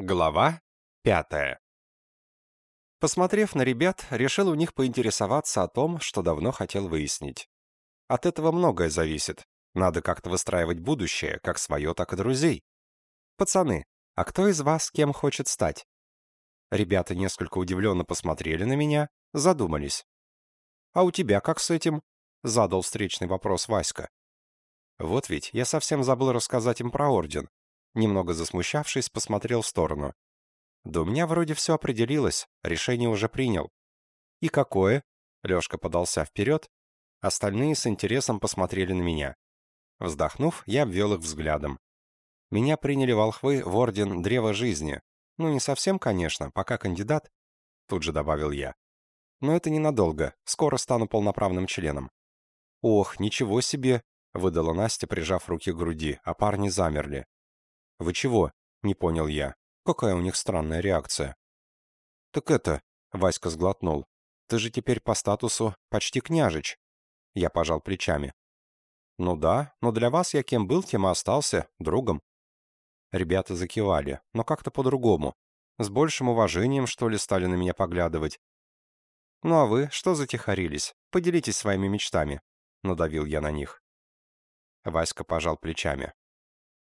Глава пятая. Посмотрев на ребят, решил у них поинтересоваться о том, что давно хотел выяснить. От этого многое зависит. Надо как-то выстраивать будущее, как свое, так и друзей. Пацаны, а кто из вас кем хочет стать? Ребята несколько удивленно посмотрели на меня, задумались. «А у тебя как с этим?» — задал встречный вопрос Васька. Вот ведь, я совсем забыл рассказать им про орден. Немного засмущавшись, посмотрел в сторону. Да у меня вроде все определилось, решение уже принял. И какое? Лешка подался вперед. Остальные с интересом посмотрели на меня. Вздохнув, я обвел их взглядом. Меня приняли волхвы в орден Древа Жизни. Ну, не совсем, конечно, пока кандидат, тут же добавил я. Но это ненадолго, скоро стану полноправным членом. Ох, ничего себе, выдала Настя, прижав руки к груди, а парни замерли. «Вы чего?» — не понял я. «Какая у них странная реакция?» «Так это...» — Васька сглотнул. «Ты же теперь по статусу почти княжич». Я пожал плечами. «Ну да, но для вас я кем был, тем и остался, другом». Ребята закивали, но как-то по-другому. С большим уважением, что ли, стали на меня поглядывать. «Ну а вы что затихарились? Поделитесь своими мечтами», — надавил я на них. Васька пожал плечами.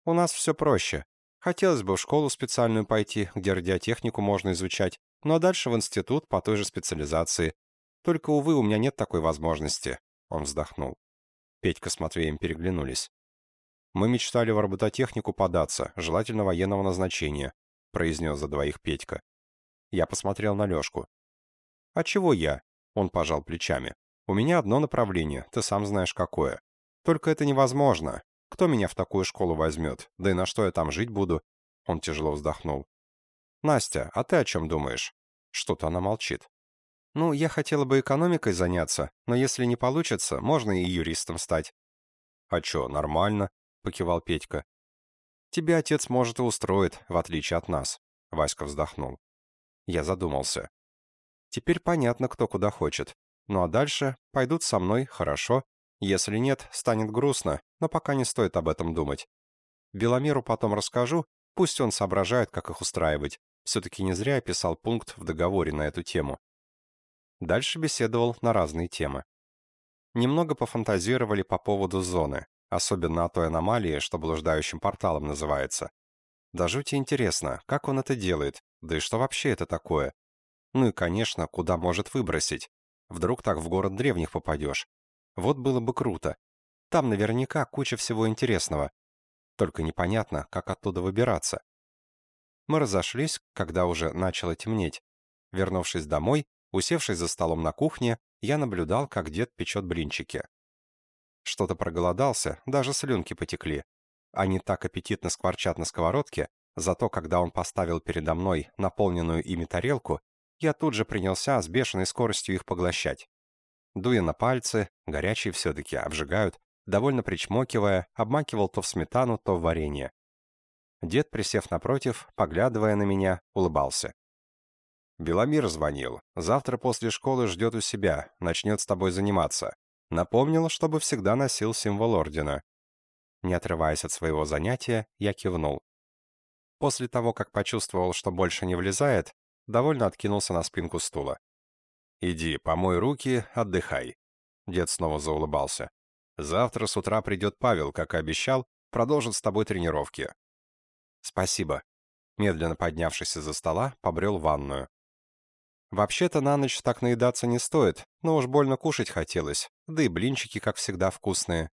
«У нас все проще. Хотелось бы в школу специальную пойти, где радиотехнику можно изучать, ну а дальше в институт по той же специализации. Только, увы, у меня нет такой возможности», — он вздохнул. Петька с Матвеем переглянулись. «Мы мечтали в робототехнику податься, желательно военного назначения», — произнес за двоих Петька. Я посмотрел на Лешку. «А чего я?» — он пожал плечами. «У меня одно направление, ты сам знаешь какое. Только это невозможно. Кто меня в такую школу возьмет? Да и на что я там жить буду?» Он тяжело вздохнул. «Настя, а ты о чем думаешь?» Что-то она молчит. «Ну, я хотела бы экономикой заняться, но если не получится, можно и юристом стать». «А чё, нормально?» — покивал Петька. «Тебя отец, может, и устроит, в отличие от нас», — Васька вздохнул. Я задумался. «Теперь понятно, кто куда хочет. Ну а дальше пойдут со мной, хорошо, если нет, станет грустно, но пока не стоит об этом думать. Беломиру потом расскажу, пусть он соображает, как их устраивать. Все-таки не зря я писал пункт в договоре на эту тему. Дальше беседовал на разные темы. Немного пофантазировали по поводу зоны, особенно о той аномалии, что блуждающим порталом называется. Да жути интересно, как он это делает, да и что вообще это такое. Ну и, конечно, куда может выбросить. Вдруг так в город древних попадешь. Вот было бы круто. Там наверняка куча всего интересного. Только непонятно, как оттуда выбираться. Мы разошлись, когда уже начало темнеть. Вернувшись домой, усевшись за столом на кухне, я наблюдал, как дед печет блинчики. Что-то проголодался, даже слюнки потекли. Они так аппетитно скворчат на сковородке, зато когда он поставил передо мной наполненную ими тарелку, я тут же принялся с бешеной скоростью их поглощать дуя на пальцы, горячие все-таки, обжигают, довольно причмокивая, обмакивал то в сметану, то в варенье. Дед, присев напротив, поглядывая на меня, улыбался. «Беломир звонил. Завтра после школы ждет у себя, начнет с тобой заниматься. Напомнил, чтобы всегда носил символ ордена». Не отрываясь от своего занятия, я кивнул. После того, как почувствовал, что больше не влезает, довольно откинулся на спинку стула. «Иди, помой руки, отдыхай». Дед снова заулыбался. «Завтра с утра придет Павел, как и обещал, продолжит с тобой тренировки». «Спасибо». Медленно поднявшись из-за стола, побрел в ванную. Вообще-то на ночь так наедаться не стоит, но уж больно кушать хотелось, да и блинчики, как всегда, вкусные.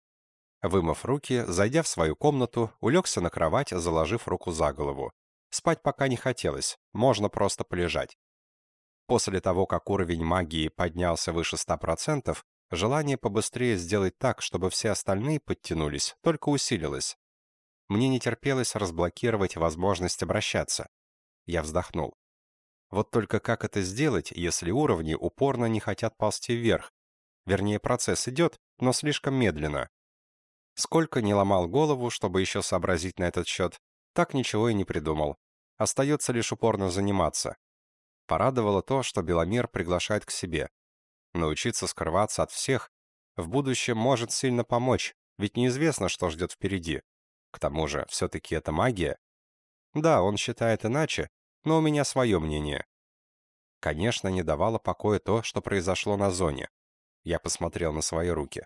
Вымыв руки, зайдя в свою комнату, улегся на кровать, заложив руку за голову. Спать пока не хотелось, можно просто полежать. После того, как уровень магии поднялся выше 100%, желание побыстрее сделать так, чтобы все остальные подтянулись, только усилилось. Мне не терпелось разблокировать возможность обращаться. Я вздохнул. Вот только как это сделать, если уровни упорно не хотят ползти вверх? Вернее, процесс идет, но слишком медленно. Сколько не ломал голову, чтобы еще сообразить на этот счет, так ничего и не придумал. Остается лишь упорно заниматься. Порадовало то, что Беломир приглашает к себе. Научиться скрываться от всех в будущем может сильно помочь, ведь неизвестно, что ждет впереди. К тому же, все-таки это магия. Да, он считает иначе, но у меня свое мнение. Конечно, не давало покоя то, что произошло на зоне. Я посмотрел на свои руки.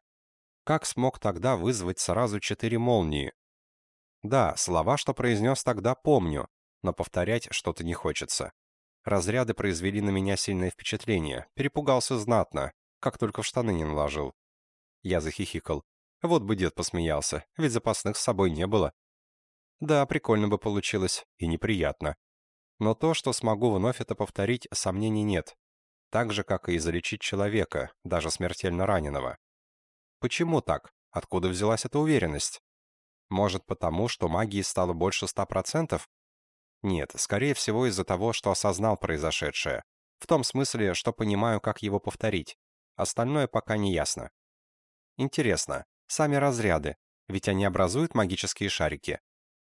Как смог тогда вызвать сразу четыре молнии? Да, слова, что произнес тогда, помню, но повторять что-то не хочется. Разряды произвели на меня сильное впечатление, перепугался знатно, как только в штаны не наложил. Я захихикал. Вот бы дед посмеялся, ведь запасных с собой не было. Да, прикольно бы получилось, и неприятно. Но то, что смогу вновь это повторить, сомнений нет. Так же, как и залечить человека, даже смертельно раненого. Почему так? Откуда взялась эта уверенность? Может, потому, что магии стало больше ста процентов? Нет, скорее всего из-за того, что осознал произошедшее. В том смысле, что понимаю, как его повторить. Остальное пока не ясно. Интересно, сами разряды, ведь они образуют магические шарики.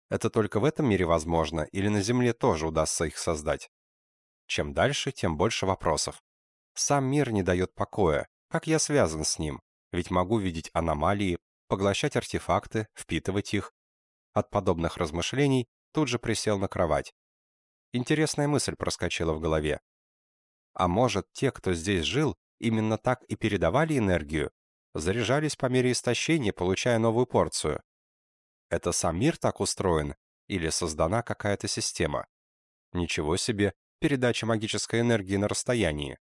Это только в этом мире возможно, или на Земле тоже удастся их создать? Чем дальше, тем больше вопросов. Сам мир не дает покоя. Как я связан с ним? Ведь могу видеть аномалии, поглощать артефакты, впитывать их. От подобных размышлений тут же присел на кровать. Интересная мысль проскочила в голове. А может, те, кто здесь жил, именно так и передавали энергию? Заряжались по мере истощения, получая новую порцию. Это сам мир так устроен? Или создана какая-то система? Ничего себе, передача магической энергии на расстоянии.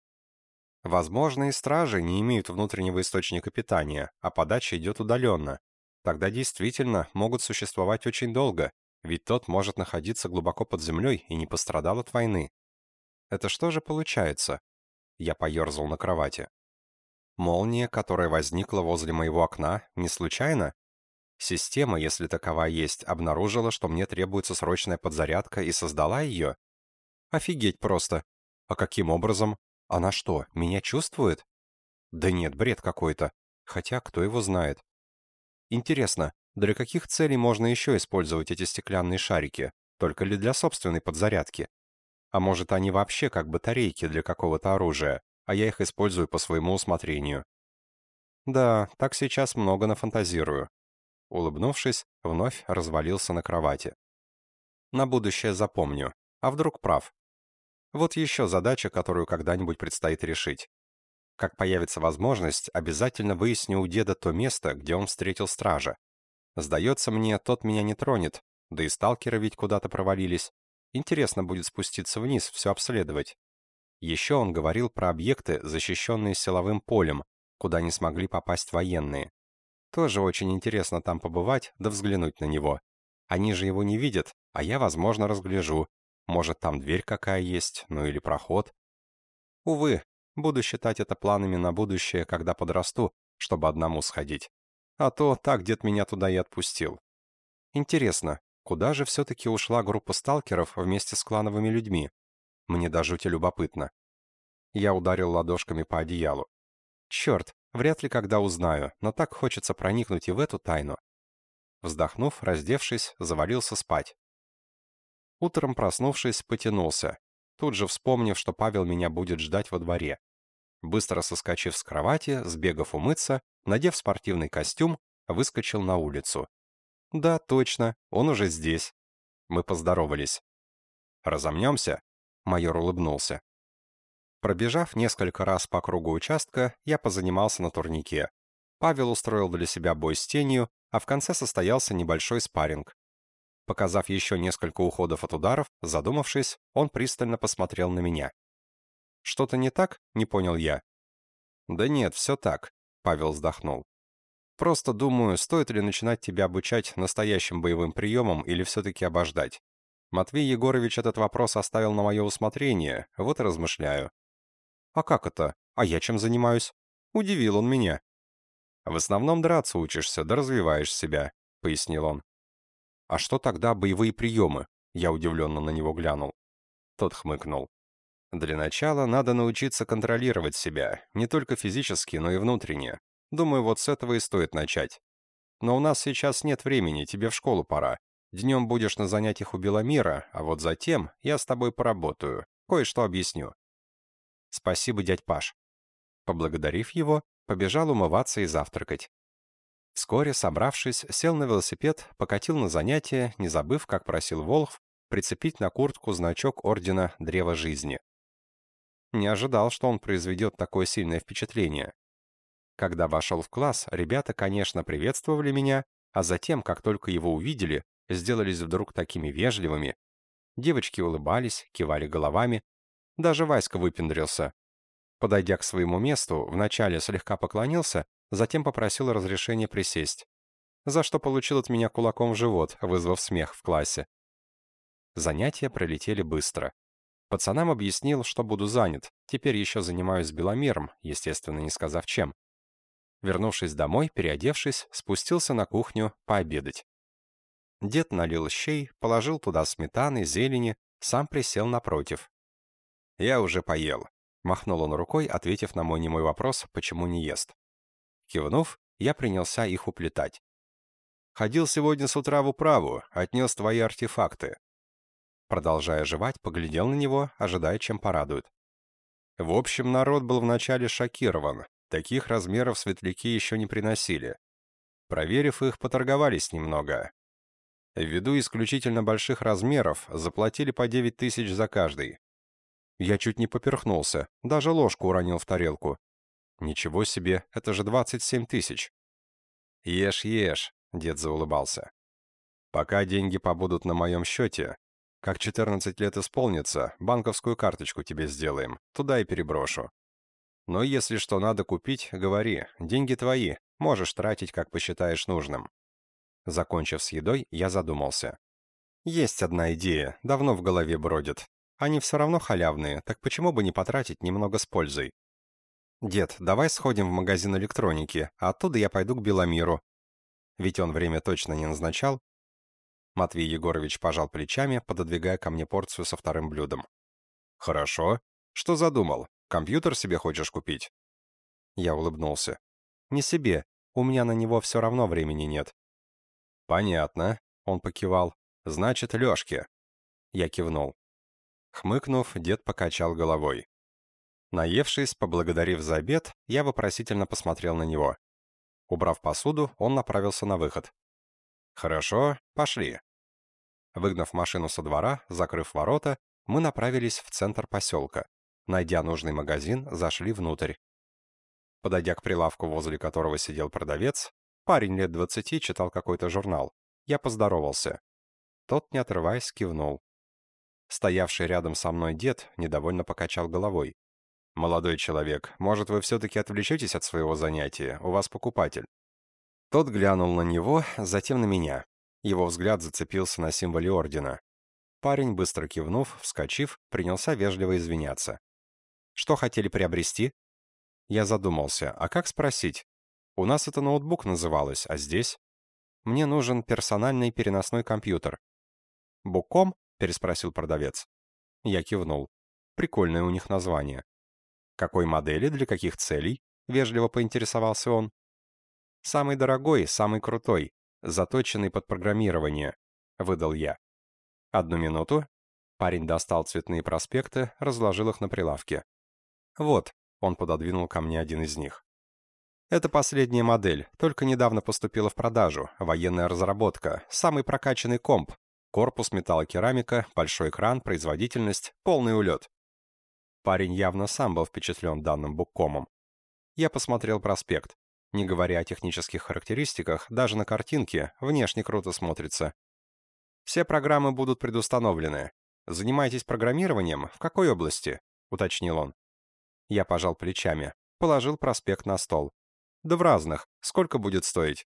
Возможно, и стражи не имеют внутреннего источника питания, а подача идет удаленно. Тогда действительно могут существовать очень долго, ведь тот может находиться глубоко под землей и не пострадал от войны. Это что же получается? Я поерзал на кровати. Молния, которая возникла возле моего окна, не случайно? Система, если такова есть, обнаружила, что мне требуется срочная подзарядка и создала ее? Офигеть просто. А каким образом? Она что, меня чувствует? Да нет, бред какой-то. Хотя, кто его знает. Интересно, для каких целей можно еще использовать эти стеклянные шарики? Только ли для собственной подзарядки? А может, они вообще как батарейки для какого-то оружия, а я их использую по своему усмотрению? Да, так сейчас много нафантазирую. Улыбнувшись, вновь развалился на кровати. На будущее запомню. А вдруг прав? Вот еще задача, которую когда-нибудь предстоит решить. Как появится возможность, обязательно выясню у деда то место, где он встретил стража. Сдается мне, тот меня не тронет, да и сталкеры ведь куда-то провалились. Интересно будет спуститься вниз, все обследовать. Еще он говорил про объекты, защищенные силовым полем, куда не смогли попасть военные. Тоже очень интересно там побывать, да взглянуть на него. Они же его не видят, а я, возможно, разгляжу, может, там дверь какая есть, ну или проход. Увы, буду считать это планами на будущее, когда подрасту, чтобы одному сходить. А то так дед меня туда и отпустил. Интересно, куда же все-таки ушла группа сталкеров вместе с клановыми людьми? Мне до жути любопытно. Я ударил ладошками по одеялу. Черт, вряд ли когда узнаю, но так хочется проникнуть и в эту тайну. Вздохнув, раздевшись, завалился спать. Утром, проснувшись, потянулся, тут же вспомнив, что Павел меня будет ждать во дворе. Быстро соскочив с кровати, сбегав умыться, надев спортивный костюм, выскочил на улицу. Да, точно, он уже здесь. Мы поздоровались. «Разомнемся?» — майор улыбнулся. Пробежав несколько раз по кругу участка, я позанимался на турнике. Павел устроил для себя бой с тенью, а в конце состоялся небольшой спарринг. Показав еще несколько уходов от ударов, задумавшись, он пристально посмотрел на меня. «Что-то не так?» — не понял я. «Да нет, все так», — Павел вздохнул. «Просто думаю, стоит ли начинать тебя обучать настоящим боевым приемам или все-таки обождать. Матвей Егорович этот вопрос оставил на мое усмотрение, вот и размышляю». «А как это? А я чем занимаюсь?» Удивил он меня. «В основном драться учишься, да развиваешь себя», — пояснил он. «А что тогда боевые приемы?» Я удивленно на него глянул. Тот хмыкнул. «Для начала надо научиться контролировать себя, не только физически, но и внутренне. Думаю, вот с этого и стоит начать. Но у нас сейчас нет времени, тебе в школу пора. Днем будешь на занятиях у Беломира, а вот затем я с тобой поработаю. Кое-что объясню». «Спасибо, дядь Паш». Поблагодарив его, побежал умываться и завтракать. Вскоре, собравшись, сел на велосипед, покатил на занятия, не забыв, как просил Волхв, прицепить на куртку значок Ордена Древа Жизни. Не ожидал, что он произведет такое сильное впечатление. Когда вошел в класс, ребята, конечно, приветствовали меня, а затем, как только его увидели, сделались вдруг такими вежливыми. Девочки улыбались, кивали головами. Даже Васька выпендрился. Подойдя к своему месту, вначале слегка поклонился, затем попросил разрешения присесть. За что получил от меня кулаком в живот, вызвав смех в классе. Занятия пролетели быстро. Пацанам объяснил, что буду занят. Теперь еще занимаюсь беломером, естественно, не сказав чем. Вернувшись домой, переодевшись, спустился на кухню пообедать. Дед налил щей, положил туда сметаны, зелени, сам присел напротив. «Я уже поел», — махнул он рукой, ответив на мой немой вопрос, почему не ест. Кивнув, я принялся их уплетать. «Ходил сегодня с утра в управу, отнес твои артефакты». Продолжая жевать, поглядел на него, ожидая, чем порадует. В общем, народ был вначале шокирован. Таких размеров светляки еще не приносили. Проверив их, поторговались немного. Ввиду исключительно больших размеров, заплатили по 9 тысяч за каждый. Я чуть не поперхнулся, даже ложку уронил в тарелку. Ничего себе, это же 27 тысяч. Ешь, ешь, дед заулыбался. Пока деньги побудут на моем счете, как 14 лет исполнится, банковскую карточку тебе сделаем, туда и переброшу. Но если что надо купить, говори, деньги твои, можешь тратить, как посчитаешь нужным. Закончив с едой, я задумался. Есть одна идея, давно в голове бродит. Они все равно халявные, так почему бы не потратить немного с пользой? Дед, давай сходим в магазин электроники, а оттуда я пойду к Беломиру. Ведь он время точно не назначал. Матвей Егорович пожал плечами, пододвигая ко мне порцию со вторым блюдом. Хорошо. Что задумал? Компьютер себе хочешь купить?» Я улыбнулся. «Не себе. У меня на него все равно времени нет». «Понятно», — он покивал. «Значит, Лешке». Я кивнул. Хмыкнув, дед покачал головой. Наевшись, поблагодарив за обед, я вопросительно посмотрел на него. Убрав посуду, он направился на выход. «Хорошо, пошли». Выгнав машину со двора, закрыв ворота, мы направились в центр поселка. Найдя нужный магазин, зашли внутрь. Подойдя к прилавку, возле которого сидел продавец, парень лет двадцати читал какой-то журнал. Я поздоровался. Тот, не отрываясь, кивнул. Стоявший рядом со мной дед недовольно покачал головой. «Молодой человек, может, вы все-таки отвлечетесь от своего занятия? У вас покупатель». Тот глянул на него, затем на меня. Его взгляд зацепился на символе ордена. Парень, быстро кивнув, вскочив, принялся вежливо извиняться. Что хотели приобрести? Я задумался, а как спросить? У нас это ноутбук называлось, а здесь? Мне нужен персональный переносной компьютер. «Буком?» — переспросил продавец. Я кивнул. Прикольное у них название. «Какой модели, для каких целей?» — вежливо поинтересовался он. «Самый дорогой, самый крутой, заточенный под программирование», — выдал я. «Одну минуту». Парень достал цветные проспекты, разложил их на прилавке. «Вот», — он пододвинул ко мне один из них. «Это последняя модель, только недавно поступила в продажу, военная разработка, самый прокачанный комп, корпус металлокерамика, большой экран, производительность, полный улет». Парень явно сам был впечатлен данным буккомом. Я посмотрел проспект. Не говоря о технических характеристиках, даже на картинке внешне круто смотрится. Все программы будут предустановлены. Занимаетесь программированием? В какой области? уточнил он. Я пожал плечами, положил проспект на стол. Да в разных. Сколько будет стоить?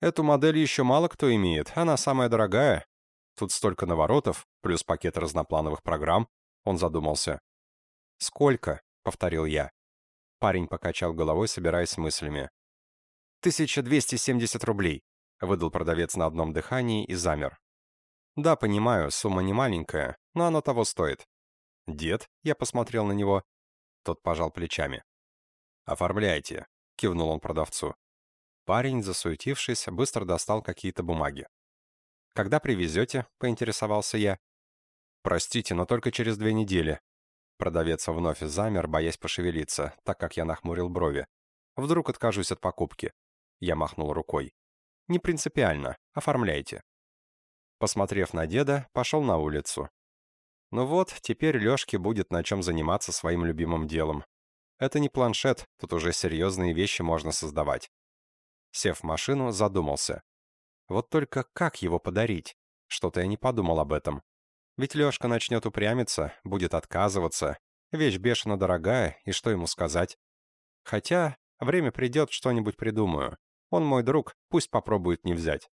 Эту модель еще мало кто имеет, она самая дорогая. Тут столько наворотов, плюс пакет разноплановых программ. Он задумался. «Сколько?» — повторил я. Парень покачал головой, собираясь с мыслями. «1270 рублей», — выдал продавец на одном дыхании и замер. «Да, понимаю, сумма не маленькая, но оно того стоит». «Дед?» — я посмотрел на него. Тот пожал плечами. «Оформляйте», — кивнул он продавцу. Парень, засуетившись, быстро достал какие-то бумаги. «Когда привезете?» — поинтересовался я. «Простите, но только через две недели». Продавец вновь замер, боясь пошевелиться, так как я нахмурил брови. «Вдруг откажусь от покупки?» Я махнул рукой. «Не принципиально. Оформляйте». Посмотрев на деда, пошел на улицу. Ну вот, теперь Лешке будет на чем заниматься своим любимым делом. Это не планшет, тут уже серьезные вещи можно создавать. Сев в машину, задумался. Вот только как его подарить? Что-то я не подумал об этом. Ведь Лешка начнет упрямиться, будет отказываться. Вещь бешено дорогая, и что ему сказать? Хотя, время придет, что-нибудь придумаю. Он мой друг, пусть попробует не взять.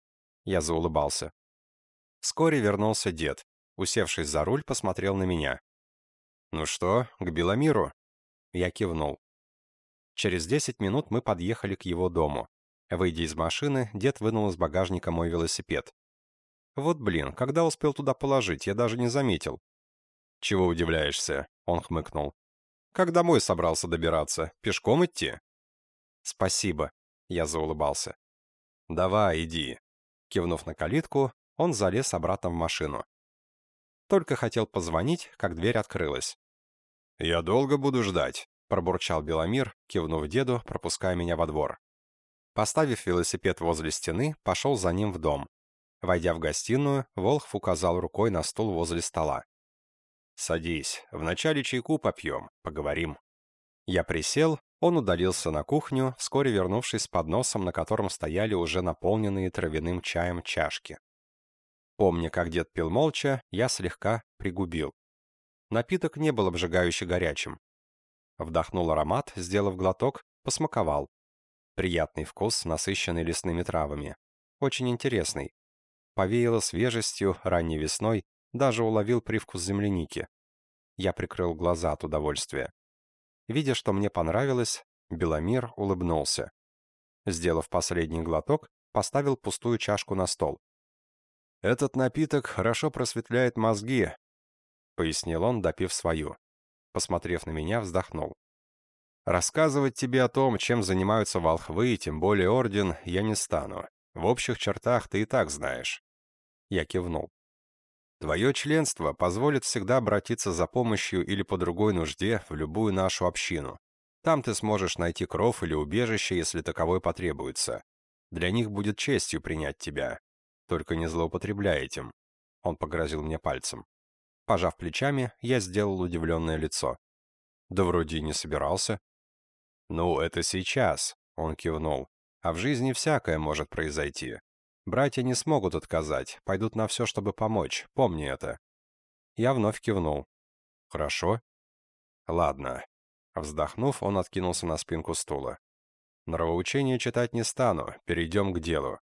Я заулыбался. Вскоре вернулся дед. Усевшись за руль, посмотрел на меня. «Ну что, к Беломиру?» Я кивнул. Через десять минут мы подъехали к его дому. Выйдя из машины, дед вынул из багажника мой велосипед. Вот блин, когда успел туда положить, я даже не заметил. «Чего удивляешься?» — он хмыкнул. «Как домой собрался добираться? Пешком идти?» «Спасибо», — я заулыбался. «Давай, иди». Кивнув на калитку, он залез обратно в машину. Только хотел позвонить, как дверь открылась. «Я долго буду ждать», — пробурчал Беломир, кивнув деду, пропуская меня во двор. Поставив велосипед возле стены, пошел за ним в дом. Войдя в гостиную, Волхв указал рукой на стул возле стола. «Садись, вначале чайку попьем, поговорим». Я присел, он удалился на кухню, вскоре вернувшись с подносом, на котором стояли уже наполненные травяным чаем чашки. Помня, как дед пил молча, я слегка пригубил. Напиток не был обжигающе горячим. Вдохнул аромат, сделав глоток, посмаковал. Приятный вкус, насыщенный лесными травами. Очень интересный. Повеяло свежестью, ранней весной, даже уловил привкус земляники. Я прикрыл глаза от удовольствия. Видя, что мне понравилось, Беломир улыбнулся. Сделав последний глоток, поставил пустую чашку на стол. «Этот напиток хорошо просветляет мозги», — пояснил он, допив свою. Посмотрев на меня, вздохнул. «Рассказывать тебе о том, чем занимаются волхвы, и тем более орден, я не стану. В общих чертах ты и так знаешь. Я кивнул. Твое членство позволит всегда обратиться за помощью или по другой нужде в любую нашу общину. Там ты сможешь найти кров или убежище, если таковой потребуется. Для них будет честью принять тебя. Только не злоупотребляй этим. Он погрозил мне пальцем. Пожав плечами, я сделал удивленное лицо. Да вроде и не собирался. Ну, это сейчас, он кивнул. А в жизни всякое может произойти. Братья не смогут отказать, пойдут на все, чтобы помочь, помни это. Я вновь кивнул. Хорошо. Ладно. Вздохнув, он откинулся на спинку стула. Нравоучение читать не стану, перейдем к делу.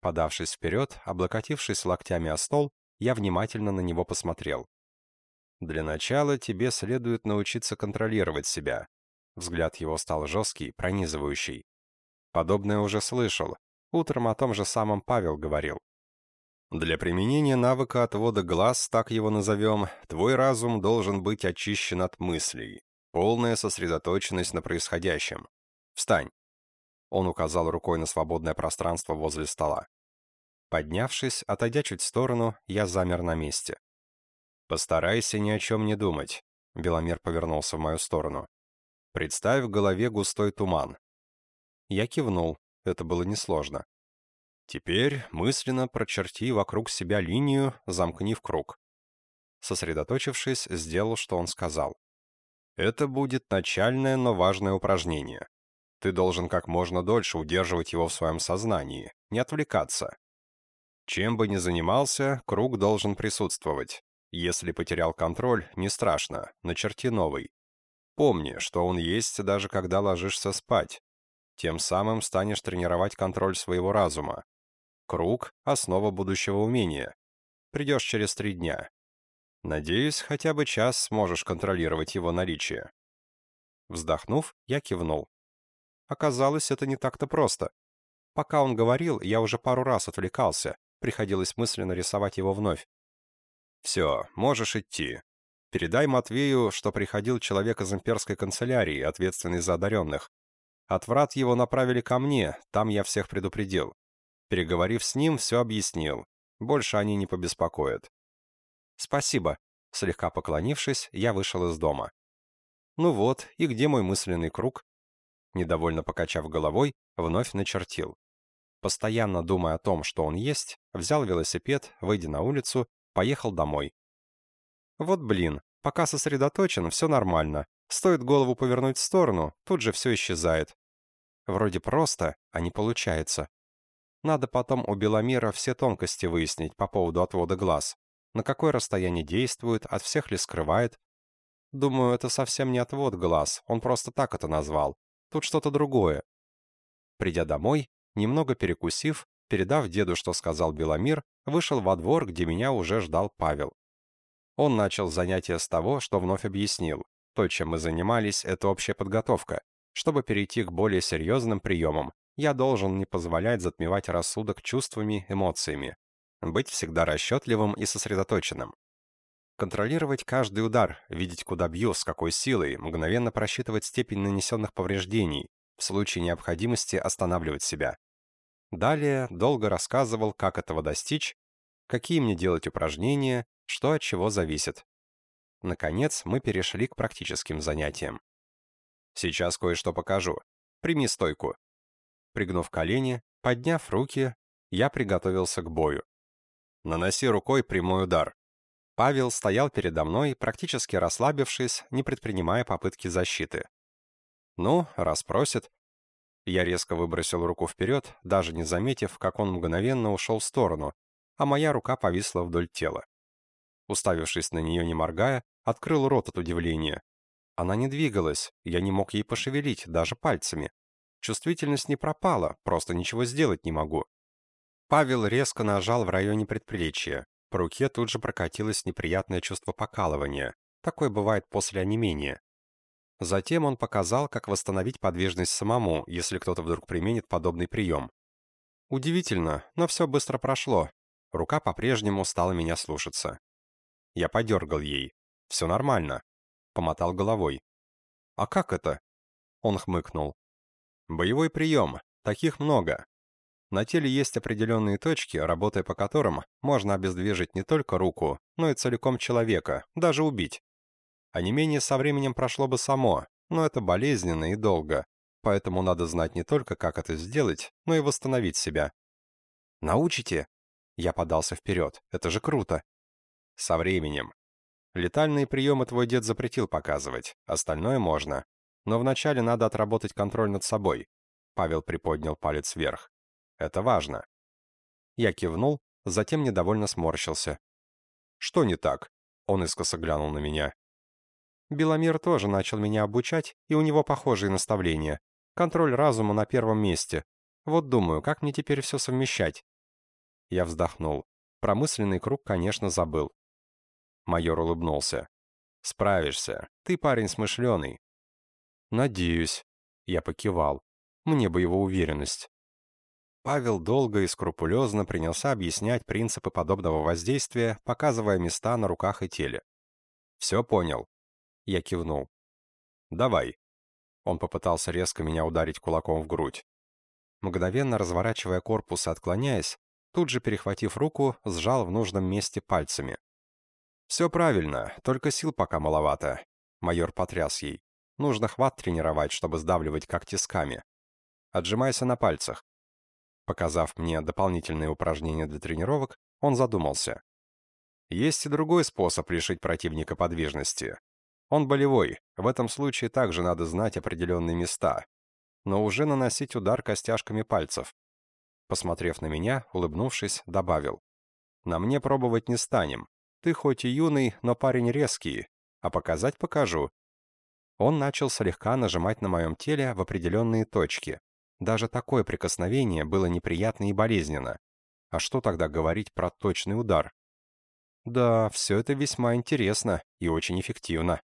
Подавшись вперед, облокотившись локтями о стол, я внимательно на него посмотрел. «Для начала тебе следует научиться контролировать себя». Взгляд его стал жесткий, пронизывающий. Подобное уже слышал, Утром о том же самом Павел говорил. Для применения навыка отвода глаз, так его назовем, твой разум должен быть очищен от мыслей. Полная сосредоточенность на происходящем. Встань. Он указал рукой на свободное пространство возле стола. Поднявшись, отойдя чуть в сторону, я замер на месте. «Постарайся ни о чем не думать», — Беломер повернулся в мою сторону. «Представь в голове густой туман». Я кивнул, это было несложно. Теперь мысленно прочерти вокруг себя линию, замкни в круг. Сосредоточившись, сделал, что он сказал. Это будет начальное, но важное упражнение. Ты должен как можно дольше удерживать его в своем сознании, не отвлекаться. Чем бы ни занимался, круг должен присутствовать. Если потерял контроль, не страшно, начерти новый. Помни, что он есть даже когда ложишься спать, тем самым станешь тренировать контроль своего разума. Круг — основа будущего умения. Придешь через три дня. Надеюсь, хотя бы час сможешь контролировать его наличие. Вздохнув, я кивнул. Оказалось, это не так-то просто. Пока он говорил, я уже пару раз отвлекался, приходилось мысленно рисовать его вновь. «Все, можешь идти. Передай Матвею, что приходил человек из имперской канцелярии, ответственный за одаренных. От врат его направили ко мне, там я всех предупредил. Переговорив с ним, все объяснил. Больше они не побеспокоят. «Спасибо», — слегка поклонившись, я вышел из дома. «Ну вот, и где мой мысленный круг?» Недовольно покачав головой, вновь начертил. Постоянно думая о том, что он есть, взял велосипед, выйдя на улицу, поехал домой. Вот блин, пока сосредоточен, все нормально. Стоит голову повернуть в сторону, тут же все исчезает. Вроде просто, а не получается. Надо потом у Беломира все тонкости выяснить по поводу отвода глаз. На какое расстояние действует, от всех ли скрывает. Думаю, это совсем не отвод глаз, он просто так это назвал. Тут что-то другое. Придя домой, немного перекусив, передав деду, что сказал Беломир, вышел во двор, где меня уже ждал Павел. Он начал занятие с того, что вновь объяснил. То, чем мы занимались, это общая подготовка. Чтобы перейти к более серьезным приемам, я должен не позволять затмевать рассудок чувствами, эмоциями. Быть всегда расчетливым и сосредоточенным. Контролировать каждый удар, видеть, куда бью, с какой силой, мгновенно просчитывать степень нанесенных повреждений, в случае необходимости останавливать себя. Далее долго рассказывал, как этого достичь, какие мне делать упражнения, что от чего зависит. Наконец, мы перешли к практическим занятиям. Сейчас кое-что покажу. Прими стойку. Пригнув колени, подняв руки, я приготовился к бою. Наноси рукой прямой удар. Павел стоял передо мной, практически расслабившись, не предпринимая попытки защиты. Ну, раз просит. Я резко выбросил руку вперед, даже не заметив, как он мгновенно ушел в сторону, а моя рука повисла вдоль тела. Уставившись на нее, не моргая, открыл рот от удивления. Она не двигалась, я не мог ей пошевелить, даже пальцами. Чувствительность не пропала, просто ничего сделать не могу. Павел резко нажал в районе предплечья. По руке тут же прокатилось неприятное чувство покалывания. Такое бывает после онемения. Затем он показал, как восстановить подвижность самому, если кто-то вдруг применит подобный прием. Удивительно, но все быстро прошло. Рука по-прежнему стала меня слушаться. Я подергал ей. Все нормально. Помотал головой. «А как это?» Он хмыкнул. «Боевой прием. Таких много. На теле есть определенные точки, работая по которым можно обездвижить не только руку, но и целиком человека, даже убить. А не менее со временем прошло бы само, но это болезненно и долго, поэтому надо знать не только, как это сделать, но и восстановить себя. «Научите?» Я подался вперед. «Это же круто!» «Со временем. Летальные приемы твой дед запретил показывать, остальное можно. Но вначале надо отработать контроль над собой». Павел приподнял палец вверх. «Это важно». Я кивнул, затем недовольно сморщился. «Что не так?» Он искоса глянул на меня. Беломир тоже начал меня обучать, и у него похожие наставления. Контроль разума на первом месте. Вот думаю, как мне теперь все совмещать? Я вздохнул. Промысленный круг, конечно, забыл. Майор улыбнулся. «Справишься. Ты парень смышленый». «Надеюсь». Я покивал. Мне бы его уверенность. Павел долго и скрупулезно принялся объяснять принципы подобного воздействия, показывая места на руках и теле. «Все понял?» Я кивнул. «Давай». Он попытался резко меня ударить кулаком в грудь. Мгновенно разворачивая корпус и отклоняясь, тут же перехватив руку, сжал в нужном месте пальцами. «Все правильно, только сил пока маловато», — майор потряс ей. «Нужно хват тренировать, чтобы сдавливать как тисками. Отжимайся на пальцах». Показав мне дополнительные упражнения для тренировок, он задумался. Есть и другой способ лишить противника подвижности. Он болевой, в этом случае также надо знать определенные места, но уже наносить удар костяшками пальцев. Посмотрев на меня, улыбнувшись, добавил. «На мне пробовать не станем. Ты хоть и юный, но парень резкий, а показать покажу». Он начал слегка нажимать на моем теле в определенные точки. Даже такое прикосновение было неприятно и болезненно. А что тогда говорить про точный удар? Да, все это весьма интересно и очень эффективно.